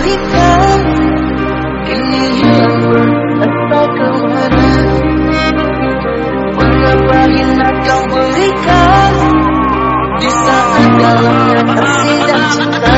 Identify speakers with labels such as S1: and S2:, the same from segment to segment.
S1: berikan Ini hamur tanpa kau harap Mengapa indah kau berikan Di saat dalamnya tersidang cinta?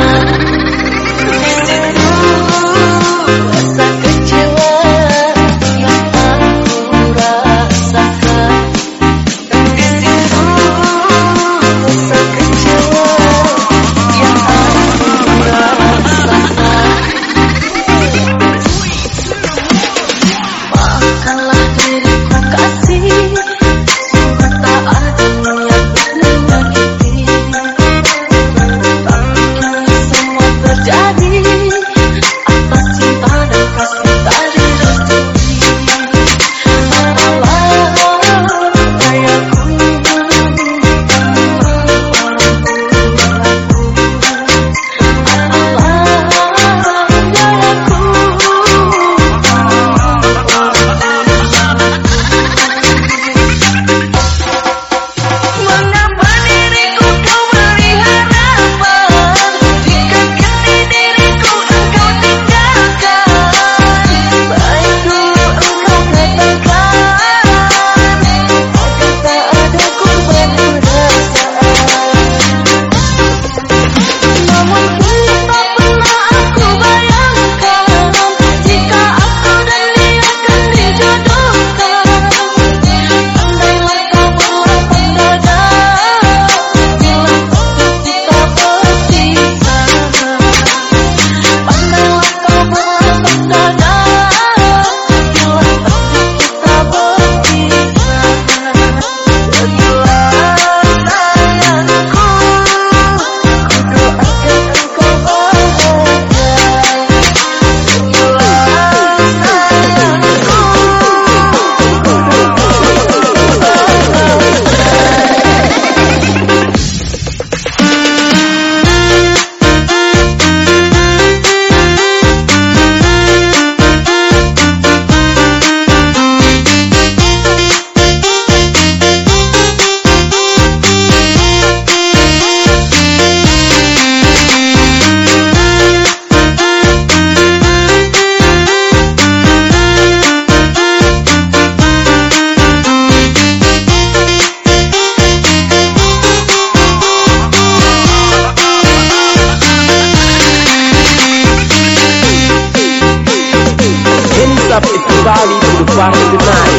S2: to the bottom of the night.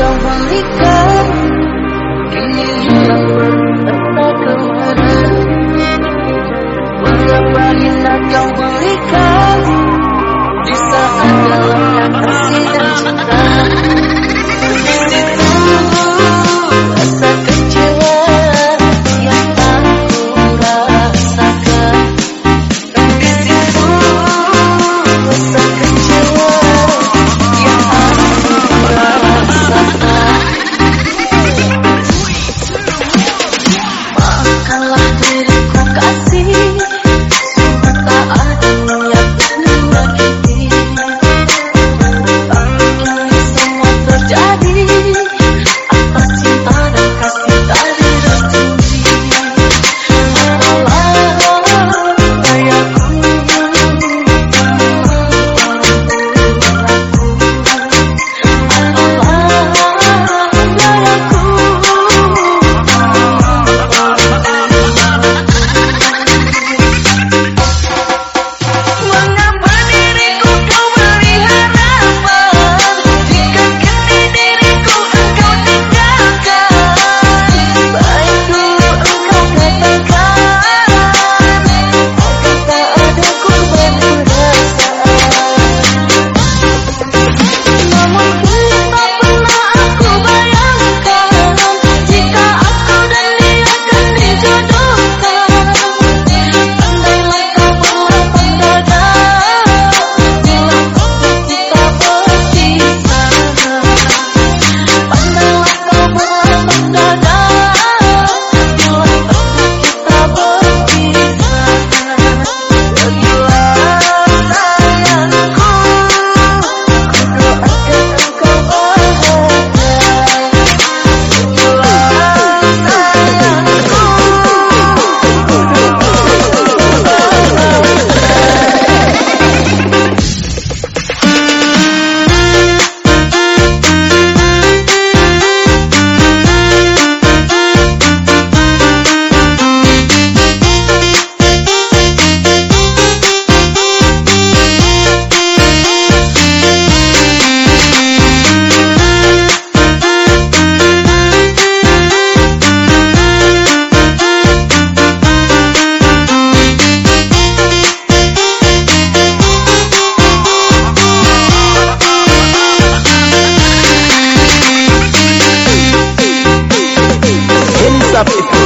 S1: 让我离开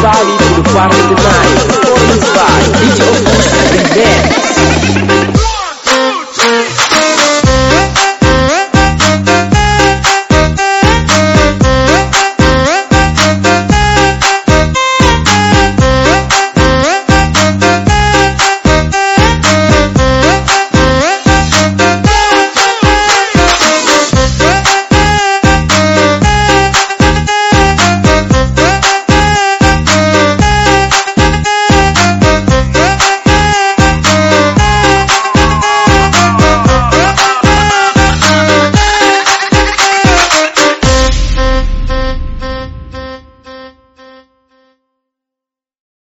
S2: To to party tonight. Morning by DJ Opus and then.